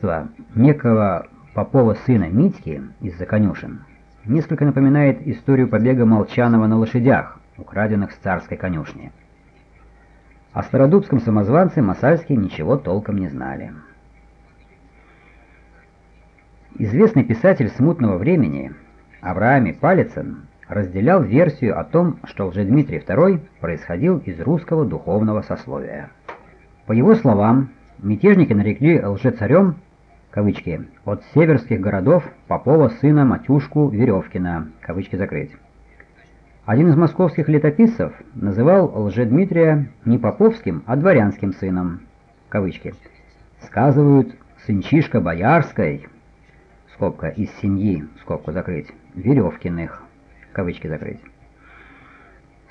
богатство некого Попова сына Митьки из-за конюшен несколько напоминает историю побега Молчанова на лошадях, украденных с царской конюшни. О стародубском самозванце Масальские ничего толком не знали. Известный писатель смутного времени Авраами Палицын разделял версию о том, что Лжедмитрий II происходил из русского духовного сословия. По его словам, мятежники нарекли лжецарем кавычки, от северских городов Попова сына Матюшку Веревкина, кавычки закрыть. Один из московских летописцев называл Лжедмитрия не поповским, а дворянским сыном, кавычки. Сказывают, сынчишка боярской, скобка, из семьи, скобку закрыть, Веревкиных, кавычки закрыть.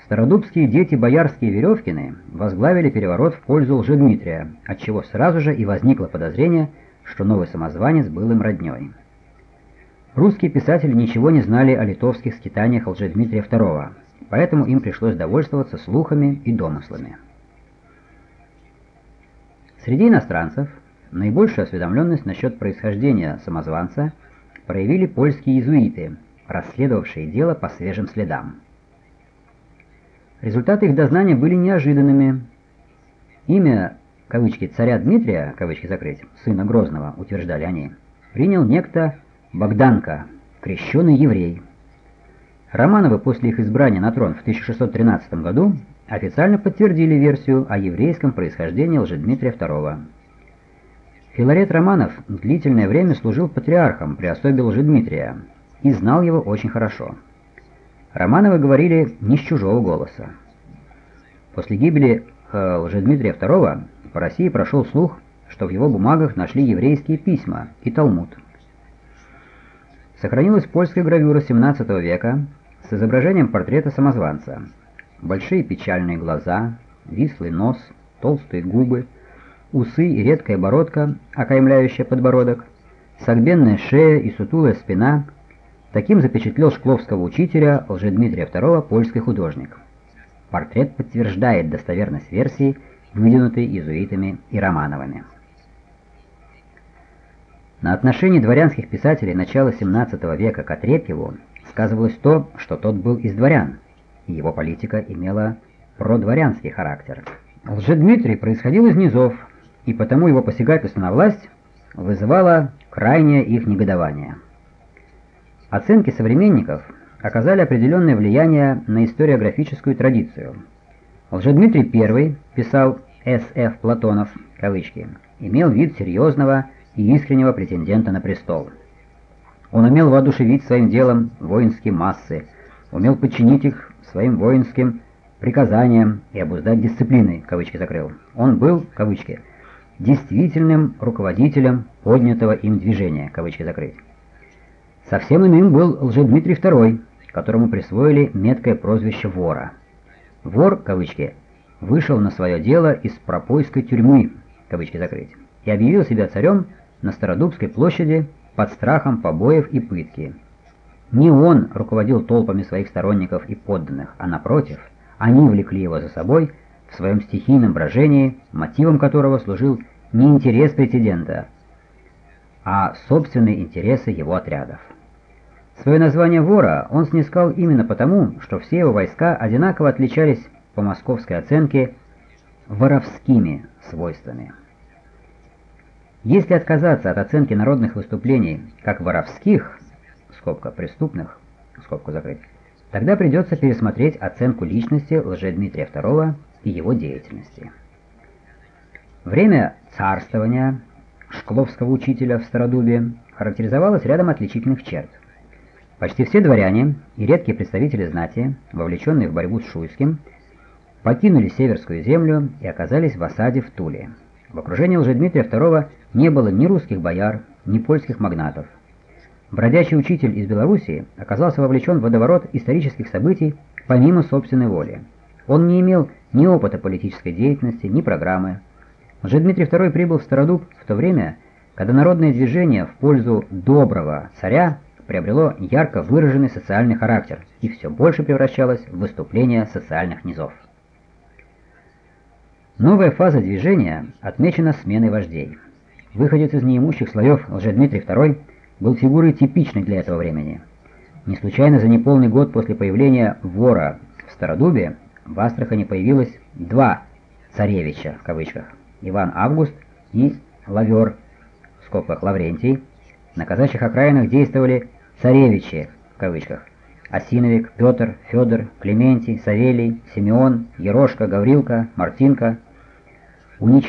Стародубские дети боярские Веревкины возглавили переворот в пользу Лжедмитрия, отчего сразу же и возникло подозрение, что новый самозванец был им роднёй. Русские писатели ничего не знали о литовских скитаниях Лжедмитрия II, поэтому им пришлось довольствоваться слухами и домыслами. Среди иностранцев наибольшую осведомленность насчет происхождения самозванца проявили польские иезуиты, расследовавшие дело по свежим следам. Результаты их дознания были неожиданными. Имя, кавычки, царя Дмитрия, кавычки закрыть, сына Грозного, утверждали они, принял некто Богданка, крещеный еврей. Романовы после их избрания на трон в 1613 году официально подтвердили версию о еврейском происхождении Лжедмитрия II. Филарет Романов длительное время служил патриархом при особе Лжедмитрия и знал его очень хорошо. Романовы говорили не с чужого голоса. После гибели э, Лжедмитрия II по России прошел слух, что в его бумагах нашли еврейские письма и Талмуд. Сохранилась польская гравюра XVII века с изображением портрета самозванца. Большие печальные глаза, вислый нос, толстые губы, усы и редкая бородка, окаймляющая подбородок, согбенная шея и сутулая спина – Таким запечатлел шкловского учителя Лжедмитрия II польский художник. Портрет подтверждает достоверность версии, выдвинутой иезуитами и Романовыми. На отношении дворянских писателей начала XVII века к Отрепьеву сказывалось то, что тот был из дворян, и его политика имела продворянский характер. Лжедмитрий происходил из низов, и потому его посягательство на власть вызывало крайнее их негодование. Оценки современников оказали определенное влияние на историографическую традицию. Лжедмитрий I, писал С.Ф. Платонов, кавычки, имел вид серьезного и искреннего претендента на престол. Он умел воодушевить своим делом воинские массы, умел подчинить их своим воинским приказаниям и обуздать дисциплиной, кавычки закрыл. Он был, кавычки, действительным руководителем поднятого им движения, кавычки закрыть. Совсем иным был Лжедмитрий II, которому присвоили меткое прозвище вора. Вор, кавычки, вышел на свое дело из пропойской тюрьмы, кавычки закрыть, и объявил себя царем на Стародубской площади под страхом побоев и пытки. Не он руководил толпами своих сторонников и подданных, а напротив, они влекли его за собой в своем стихийном брожении, мотивом которого служил не интерес претендента, а собственные интересы его отрядов. Свое название вора он снискал именно потому, что все его войска одинаково отличались по московской оценке воровскими свойствами. Если отказаться от оценки народных выступлений как воровских, скобка преступных, скобку закрыть, тогда придется пересмотреть оценку личности Лжедмитрия II и его деятельности. Время царствования Шкловского учителя в Стародубе характеризовалось рядом отличительных черт. Почти все дворяне и редкие представители знати, вовлеченные в борьбу с Шуйским, покинули Северскую землю и оказались в осаде в Туле. В окружении Лжедмитрия II не было ни русских бояр, ни польских магнатов. Бродячий учитель из Белоруссии оказался вовлечен в водоворот исторических событий помимо собственной воли. Он не имел ни опыта политической деятельности, ни программы. Лжедмитрий II прибыл в Стародуб в то время, когда народное движение в пользу доброго царя приобрело ярко выраженный социальный характер и все больше превращалось в выступление социальных низов. Новая фаза движения отмечена сменой вождей. Выходец из неимущих слоев Лжедмитрий II был фигурой типичной для этого времени. Не случайно за неполный год после появления вора в Стародубе в Астрахани появилось два «царевича» в кавычках Иван Август и Лавер в скобках Лаврентий. На казачьих окраинах действовали «царевичи» в кавычках Осиновик, Петр, Федор, Клементий, Савелий, Симеон, Ерошка, Гаврилка, Мартинка. Уничтожение